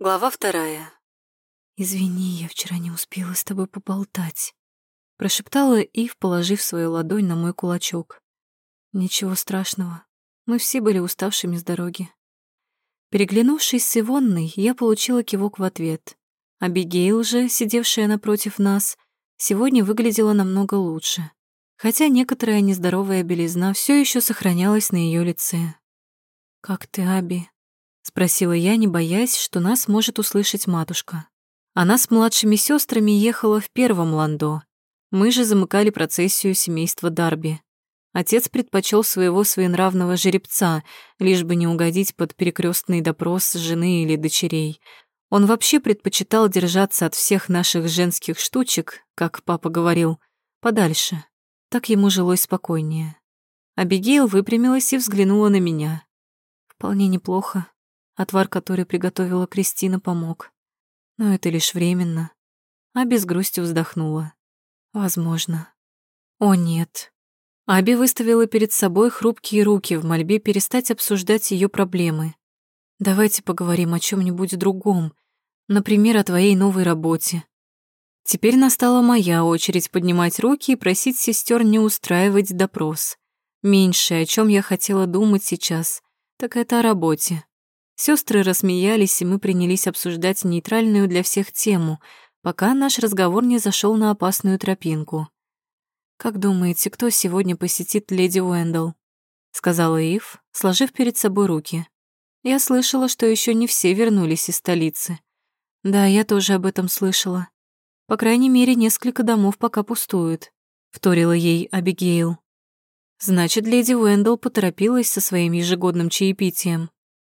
Глава вторая. «Извини, я вчера не успела с тобой поболтать», — прошептала Ив, положив свою ладонь на мой кулачок. «Ничего страшного. Мы все были уставшими с дороги». Переглянувшись с Ивонной, я получила кивок в ответ. Абигейл же, сидевшая напротив нас, сегодня выглядела намного лучше, хотя некоторая нездоровая белизна все еще сохранялась на ее лице. «Как ты, Аби?» Спросила я, не боясь, что нас может услышать матушка. Она с младшими сестрами ехала в первом ландо. Мы же замыкали процессию семейства Дарби. Отец предпочел своего своенравного жеребца, лишь бы не угодить под перекрестный допрос жены или дочерей. Он вообще предпочитал держаться от всех наших женских штучек, как папа говорил, подальше. Так ему жилось спокойнее. Абигейл выпрямилась и взглянула на меня. Вполне неплохо. Отвар, который приготовила Кристина, помог. Но это лишь временно. Аби с грустью вздохнула. Возможно. О, нет. Аби выставила перед собой хрупкие руки в мольбе перестать обсуждать ее проблемы. Давайте поговорим о чем нибудь другом. Например, о твоей новой работе. Теперь настала моя очередь поднимать руки и просить сестер не устраивать допрос. Меньшее, о чем я хотела думать сейчас, так это о работе. Сестры рассмеялись, и мы принялись обсуждать нейтральную для всех тему, пока наш разговор не зашел на опасную тропинку. «Как думаете, кто сегодня посетит леди Уэндалл?» — сказала Ив, сложив перед собой руки. «Я слышала, что еще не все вернулись из столицы. Да, я тоже об этом слышала. По крайней мере, несколько домов пока пустуют», — вторила ей Абигейл. «Значит, леди Уэндалл поторопилась со своим ежегодным чаепитием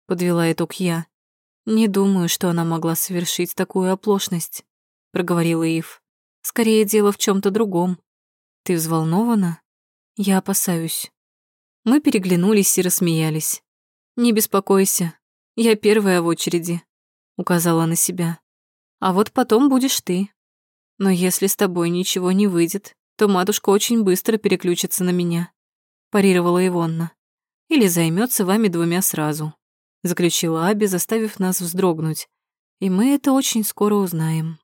подвела итог я. Не думаю, что она могла совершить такую оплошность, проговорила Ив. Скорее дело в чем то другом. Ты взволнована? Я опасаюсь. Мы переглянулись и рассмеялись. Не беспокойся, я первая в очереди, указала на себя. А вот потом будешь ты. Но если с тобой ничего не выйдет, то матушка очень быстро переключится на меня, парировала Ивонна. Или займется вами двумя сразу заключила Аби, заставив нас вздрогнуть. И мы это очень скоро узнаем.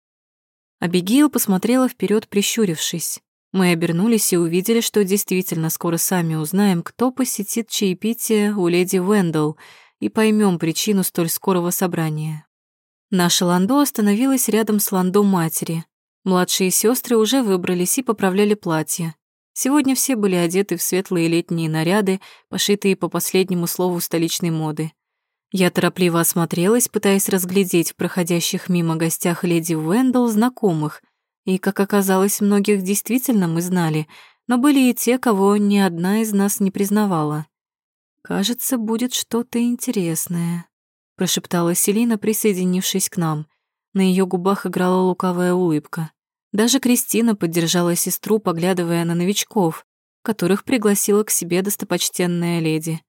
Абигейл посмотрела вперед, прищурившись. Мы обернулись и увидели, что действительно скоро сами узнаем, кто посетит чаепитие у леди Вендел, и поймем причину столь скорого собрания. Наше ландо остановилось рядом с ландо матери. Младшие сестры уже выбрались и поправляли платья. Сегодня все были одеты в светлые летние наряды, пошитые по последнему слову столичной моды. Я торопливо осмотрелась, пытаясь разглядеть в проходящих мимо гостях леди Уэндалл знакомых, и, как оказалось, многих действительно мы знали, но были и те, кого ни одна из нас не признавала. «Кажется, будет что-то интересное», — прошептала Селина, присоединившись к нам. На ее губах играла лукавая улыбка. Даже Кристина поддержала сестру, поглядывая на новичков, которых пригласила к себе достопочтенная леди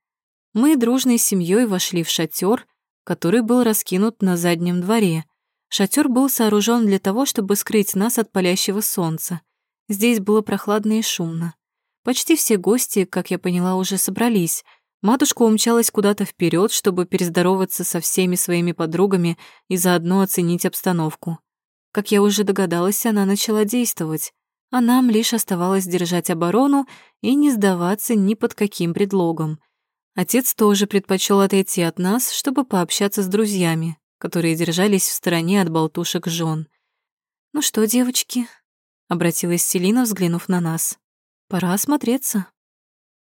мы дружной семьей вошли в шатер, который был раскинут на заднем дворе. Шатер был сооружен для того, чтобы скрыть нас от палящего солнца. Здесь было прохладно и шумно. Почти все гости, как я поняла, уже собрались. Матушка умчалась куда-то вперед, чтобы перездороваться со всеми своими подругами и заодно оценить обстановку. Как я уже догадалась, она начала действовать, а нам лишь оставалось держать оборону и не сдаваться ни под каким предлогом. Отец тоже предпочел отойти от нас, чтобы пообщаться с друзьями, которые держались в стороне от болтушек жен. «Ну что, девочки?» — обратилась Селина, взглянув на нас. «Пора осмотреться».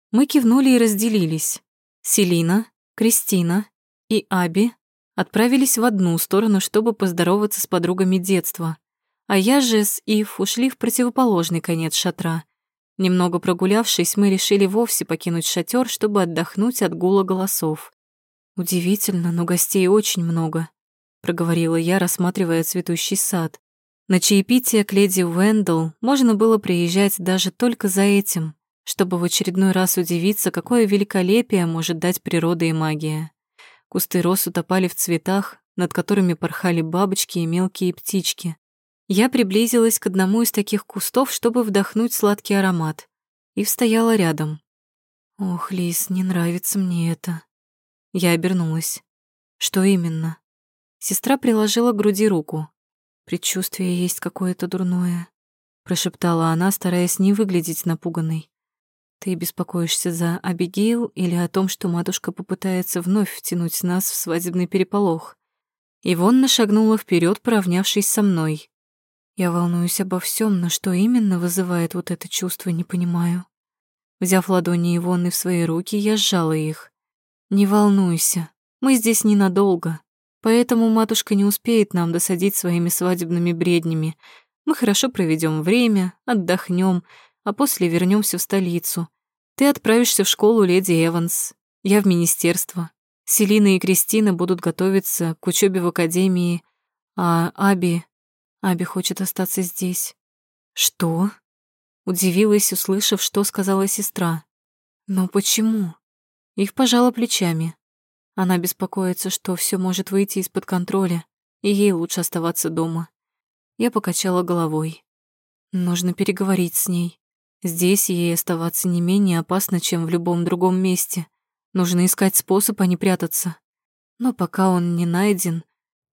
Мы кивнули и разделились. Селина, Кристина и Аби отправились в одну сторону, чтобы поздороваться с подругами детства, а я же с Ив ушли в противоположный конец шатра — Немного прогулявшись, мы решили вовсе покинуть шатер, чтобы отдохнуть от гула голосов. «Удивительно, но гостей очень много», — проговорила я, рассматривая цветущий сад. На чаепитие к леди Уэндл можно было приезжать даже только за этим, чтобы в очередной раз удивиться, какое великолепие может дать природа и магия. Кусты роз утопали в цветах, над которыми порхали бабочки и мелкие птички. Я приблизилась к одному из таких кустов, чтобы вдохнуть сладкий аромат, и стояла рядом. «Ох, Лис, не нравится мне это». Я обернулась. «Что именно?» Сестра приложила к груди руку. «Предчувствие есть какое-то дурное», — прошептала она, стараясь не выглядеть напуганной. «Ты беспокоишься за Абигейл или о том, что матушка попытается вновь втянуть нас в свадебный переполох?» Ивонна шагнула вперед, поравнявшись со мной. Я волнуюсь обо всем, но что именно вызывает вот это чувство, не понимаю. Взяв ладони Ивонны в свои руки, я сжала их. «Не волнуйся, мы здесь ненадолго, поэтому матушка не успеет нам досадить своими свадебными бреднями. Мы хорошо проведем время, отдохнем, а после вернемся в столицу. Ты отправишься в школу леди Эванс, я в министерство. Селина и Кристина будут готовиться к учебе в академии, а Аби Аби хочет остаться здесь. Что? Удивилась, услышав, что сказала сестра. Но почему? Их пожала плечами. Она беспокоится, что все может выйти из-под контроля, и ей лучше оставаться дома. Я покачала головой. Нужно переговорить с ней. Здесь ей оставаться не менее опасно, чем в любом другом месте. Нужно искать способ, а не прятаться. Но пока он не найден,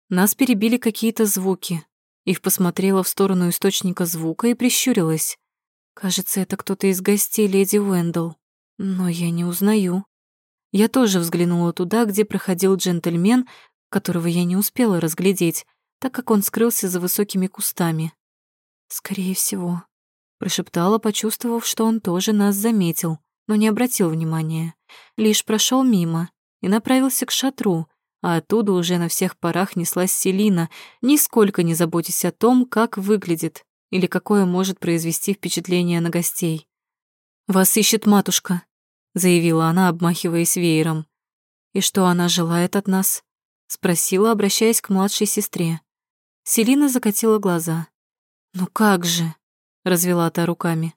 нас перебили какие-то звуки. Ив посмотрела в сторону источника звука и прищурилась. Кажется, это кто-то из гостей леди Уэндл, но я не узнаю. Я тоже взглянула туда, где проходил джентльмен, которого я не успела разглядеть, так как он скрылся за высокими кустами. «Скорее всего», — прошептала, почувствовав, что он тоже нас заметил, но не обратил внимания. Лишь прошел мимо и направился к шатру, а оттуда уже на всех парах неслась Селина, нисколько не заботясь о том, как выглядит или какое может произвести впечатление на гостей. «Вас ищет матушка», — заявила она, обмахиваясь веером. «И что она желает от нас?» — спросила, обращаясь к младшей сестре. Селина закатила глаза. «Ну как же?» — развела та руками.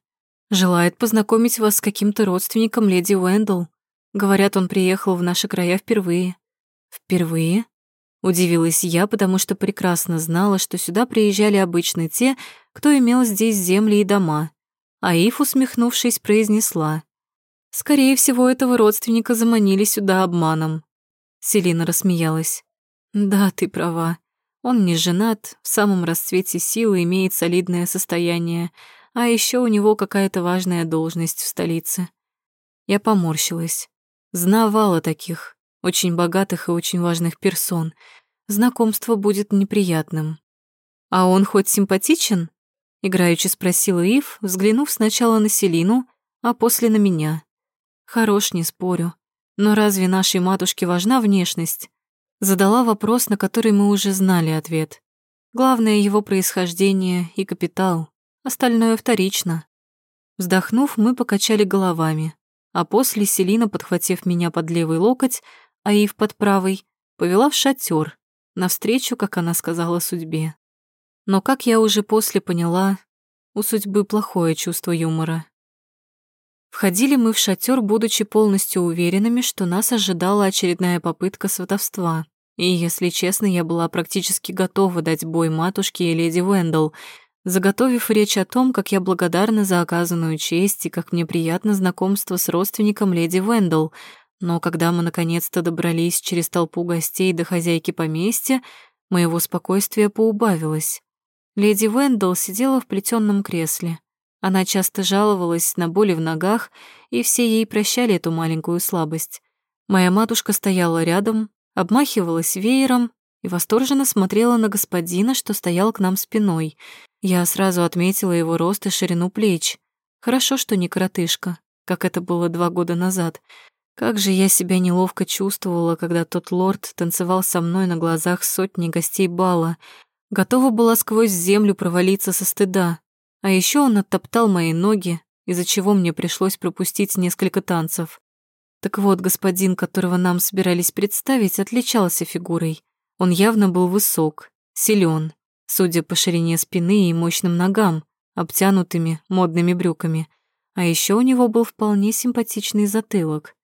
«Желает познакомить вас с каким-то родственником леди Уэндл. Говорят, он приехал в наши края впервые. «Впервые?» — удивилась я, потому что прекрасно знала, что сюда приезжали обычно те, кто имел здесь земли и дома. А Ив, усмехнувшись, произнесла. «Скорее всего, этого родственника заманили сюда обманом». Селина рассмеялась. «Да, ты права. Он не женат, в самом расцвете силы имеет солидное состояние, а еще у него какая-то важная должность в столице». Я поморщилась. Знавала таких очень богатых и очень важных персон. Знакомство будет неприятным. «А он хоть симпатичен?» — играючи спросила Ив, взглянув сначала на Селину, а после на меня. «Хорош, не спорю. Но разве нашей матушке важна внешность?» Задала вопрос, на который мы уже знали ответ. Главное его происхождение и капитал, остальное вторично. Вздохнув, мы покачали головами, а после Селина, подхватив меня под левый локоть, а Ив под правой повела в шатер, навстречу, как она сказала, судьбе. Но, как я уже после поняла, у судьбы плохое чувство юмора. Входили мы в шатер, будучи полностью уверенными, что нас ожидала очередная попытка сватовства. И, если честно, я была практически готова дать бой матушке и леди Вендел, заготовив речь о том, как я благодарна за оказанную честь и как мне приятно знакомство с родственником леди Вендел — но когда мы наконец-то добрались через толпу гостей до хозяйки поместья, моего спокойствия поубавилось. Леди Вендел сидела в плетённом кресле. Она часто жаловалась на боли в ногах, и все ей прощали эту маленькую слабость. Моя матушка стояла рядом, обмахивалась веером и восторженно смотрела на господина, что стоял к нам спиной. Я сразу отметила его рост и ширину плеч. Хорошо, что не коротышка, как это было два года назад. Как же я себя неловко чувствовала, когда тот лорд танцевал со мной на глазах сотни гостей бала. Готова была сквозь землю провалиться со стыда. А еще он оттоптал мои ноги, из-за чего мне пришлось пропустить несколько танцев. Так вот, господин, которого нам собирались представить, отличался фигурой. Он явно был высок, силен, судя по ширине спины и мощным ногам, обтянутыми модными брюками. А еще у него был вполне симпатичный затылок.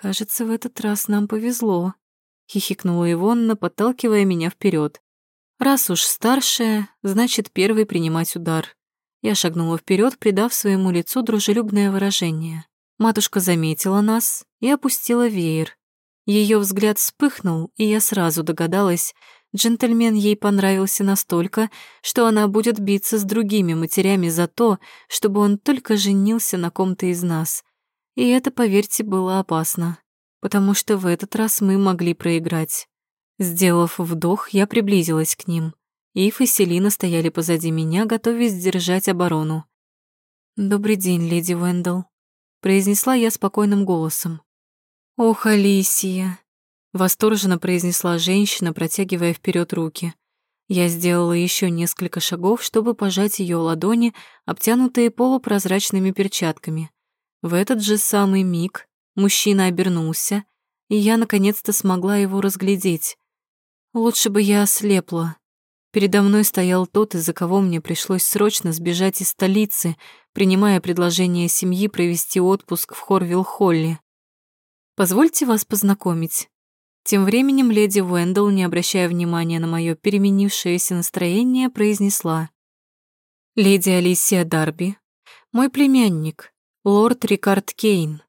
«Кажется, в этот раз нам повезло», — хихикнула Ивонна, подталкивая меня вперед. «Раз уж старшая, значит, первый принимать удар». Я шагнула вперед, придав своему лицу дружелюбное выражение. Матушка заметила нас и опустила веер. Ее взгляд вспыхнул, и я сразу догадалась, Джентльмен ей понравился настолько, что она будет биться с другими матерями за то, чтобы он только женился на ком-то из нас. И это, поверьте, было опасно, потому что в этот раз мы могли проиграть. Сделав вдох, я приблизилась к ним. Ив и Селина стояли позади меня, готовясь держать оборону. «Добрый день, леди Вендел», — произнесла я спокойным голосом. «Ох, Алисия!» — восторженно произнесла женщина, протягивая вперед руки. Я сделала еще несколько шагов, чтобы пожать ее ладони, обтянутые полупрозрачными перчатками. В этот же самый миг мужчина обернулся, и я наконец-то смогла его разглядеть. Лучше бы я ослепла. Передо мной стоял тот, из-за кого мне пришлось срочно сбежать из столицы, принимая предложение семьи провести отпуск в Хорвилл-Холли. «Позвольте вас познакомить». Тем временем леди Уэндалл, не обращая внимания на мое переменившееся настроение, произнесла. «Леди Алисия Дарби, мой племянник, лорд Рикард Кейн».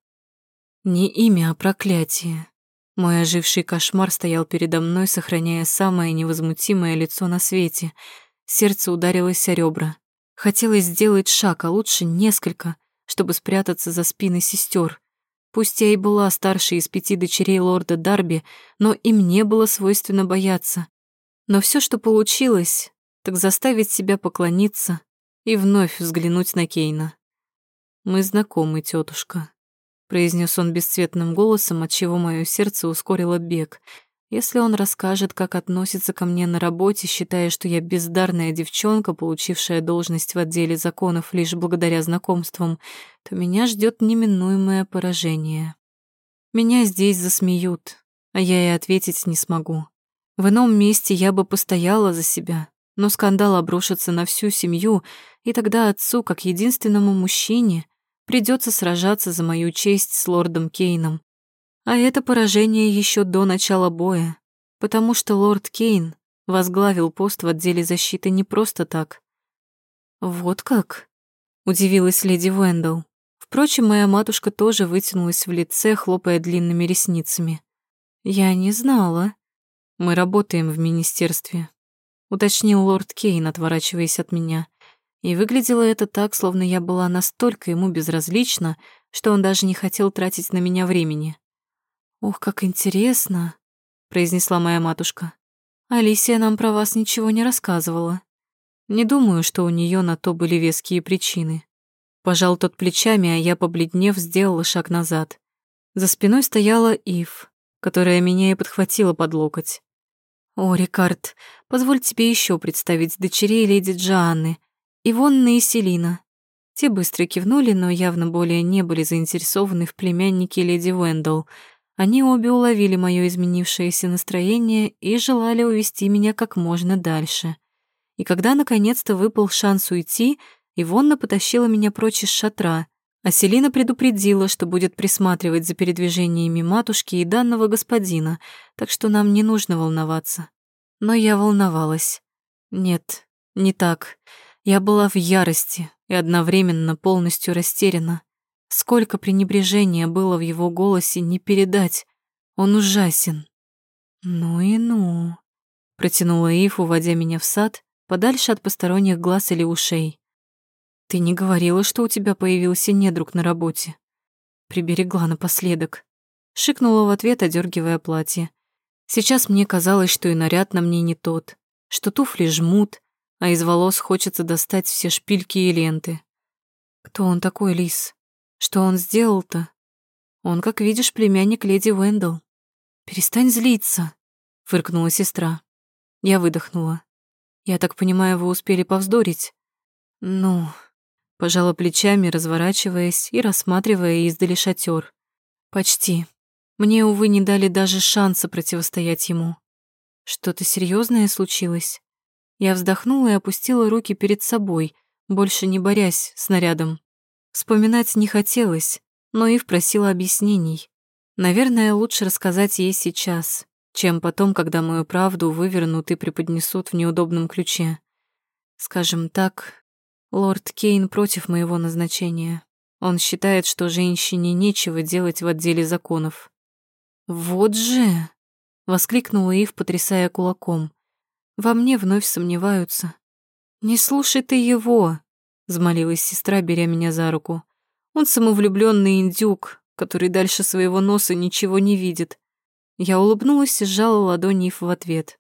Не имя, а проклятие. Мой оживший кошмар стоял передо мной, сохраняя самое невозмутимое лицо на свете. Сердце ударилось о ребра. Хотелось сделать шаг, а лучше несколько, чтобы спрятаться за спины сестер. Пусть я и была старшей из пяти дочерей лорда Дарби, но и мне было свойственно бояться. Но все, что получилось, так заставить себя поклониться и вновь взглянуть на Кейна. «Мы знакомы, тетушка», — произнес он бесцветным голосом, отчего мое сердце ускорило бег — если он расскажет, как относится ко мне на работе, считая, что я бездарная девчонка, получившая должность в отделе законов лишь благодаря знакомствам, то меня ждет неминуемое поражение. Меня здесь засмеют, а я и ответить не смогу. В ином месте я бы постояла за себя, но скандал обрушится на всю семью, и тогда отцу, как единственному мужчине, придется сражаться за мою честь с лордом Кейном. А это поражение еще до начала боя, потому что лорд Кейн возглавил пост в отделе защиты не просто так. «Вот как?» — удивилась леди Вендел. Впрочем, моя матушка тоже вытянулась в лице, хлопая длинными ресницами. «Я не знала. Мы работаем в министерстве», — уточнил лорд Кейн, отворачиваясь от меня. И выглядело это так, словно я была настолько ему безразлична, что он даже не хотел тратить на меня времени. «Ох, как интересно», — произнесла моя матушка. «Алисия нам про вас ничего не рассказывала. Не думаю, что у нее на то были веские причины». Пожал тот плечами, а я, побледнев, сделала шаг назад. За спиной стояла Ив, которая меня и подхватила под локоть. «О, Рикард, позволь тебе еще представить дочерей леди Джоанны, Ивонна и Селина». Те быстро кивнули, но явно более не были заинтересованы в племяннике леди Уэндалл, они обе уловили мое изменившееся настроение и желали увести меня как можно дальше. И когда наконец-то выпал шанс уйти, Ивонна потащила меня прочь из шатра, а Селина предупредила, что будет присматривать за передвижениями матушки и данного господина, так что нам не нужно волноваться. Но я волновалась. Нет, не так. Я была в ярости и одновременно полностью растеряна. Сколько пренебрежения было в его голосе, не передать. Он ужасен. «Ну и ну», — протянула Ив, уводя меня в сад, подальше от посторонних глаз или ушей. «Ты не говорила, что у тебя появился недруг на работе?» Приберегла напоследок. Шикнула в ответ, одергивая платье. Сейчас мне казалось, что и наряд на мне не тот, что туфли жмут, а из волос хочется достать все шпильки и ленты. Кто он такой, Лис? Что он сделал-то? Он, как видишь, племянник леди Уэндл. Перестань злиться, фыркнула сестра. Я выдохнула. Я так понимаю, вы успели повздорить? Ну, пожала плечами, разворачиваясь и рассматривая издали шатер. Почти. Мне, увы, не дали даже шанса противостоять ему. Что-то серьезное случилось? Я вздохнула и опустила руки перед собой, больше не борясь с нарядом. Вспоминать не хотелось, но Ив просила объяснений. Наверное, лучше рассказать ей сейчас, чем потом, когда мою правду вывернут и преподнесут в неудобном ключе. Скажем так, лорд Кейн против моего назначения. Он считает, что женщине нечего делать в отделе законов. «Вот же!» — воскликнула Ив, потрясая кулаком. Во мне вновь сомневаются. «Не слушай ты его», — взмолилась сестра, беря меня за руку. «Он самовлюбленный индюк, который дальше своего носа ничего не видит». Я улыбнулась и сжала ладони Ив в ответ.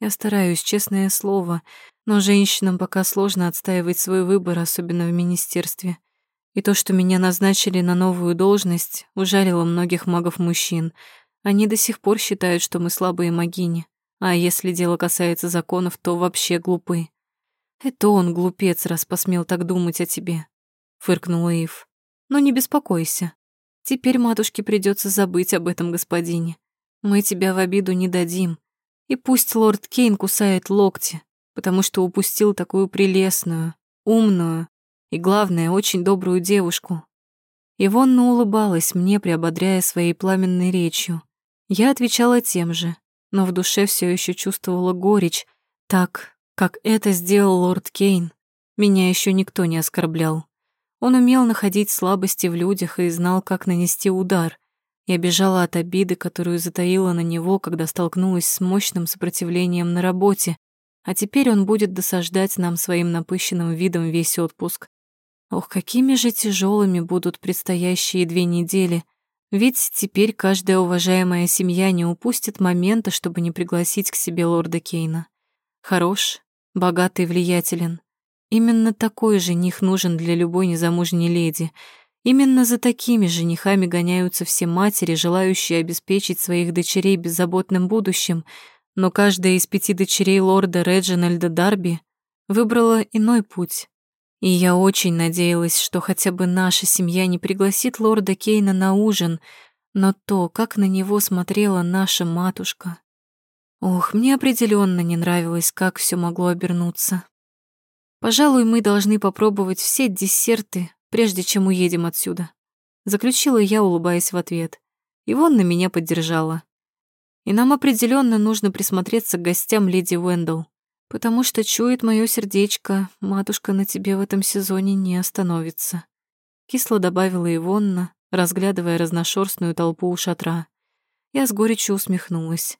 Я стараюсь, честное слово, но женщинам пока сложно отстаивать свой выбор, особенно в министерстве. И то, что меня назначили на новую должность, ужалило многих магов-мужчин. Они до сих пор считают, что мы слабые магини. А если дело касается законов, то вообще глупы. Это он, глупец, раз посмел так думать о тебе, фыркнула Ив. Но не беспокойся. Теперь матушке придется забыть об этом господине. Мы тебя в обиду не дадим. И пусть лорд Кейн кусает локти, потому что упустил такую прелестную, умную и, главное, очень добрую девушку. Ивонна улыбалась мне, приободряя своей пламенной речью. Я отвечала тем же, но в душе все еще чувствовала горечь, так, как это сделал лорд Кейн. Меня еще никто не оскорблял. Он умел находить слабости в людях и знал, как нанести удар. Я бежала от обиды, которую затаила на него, когда столкнулась с мощным сопротивлением на работе, а теперь он будет досаждать нам своим напыщенным видом весь отпуск. Ох, какими же тяжелыми будут предстоящие две недели, ведь теперь каждая уважаемая семья не упустит момента, чтобы не пригласить к себе лорда Кейна. Хорош, богатый, влиятелен. Именно такой жених нужен для любой незамужней леди. Именно за такими женихами гоняются все матери, желающие обеспечить своих дочерей беззаботным будущим — но каждая из пяти дочерей лорда Реджинальда Дарби выбрала иной путь. И я очень надеялась, что хотя бы наша семья не пригласит лорда Кейна на ужин, но то, как на него смотрела наша матушка... Ох, мне определенно не нравилось, как все могло обернуться. Пожалуй, мы должны попробовать все десерты, прежде чем уедем отсюда. Заключила я, улыбаясь в ответ. И вон на меня поддержала. И нам определенно нужно присмотреться к гостям леди Уэндл, потому что чует мое сердечко, матушка на тебе в этом сезоне не остановится. Кисло добавила Ивонна, разглядывая разношерстную толпу у шатра. Я с горечью усмехнулась.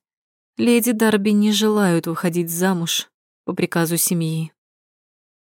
Леди Дарби не желают выходить замуж по приказу семьи.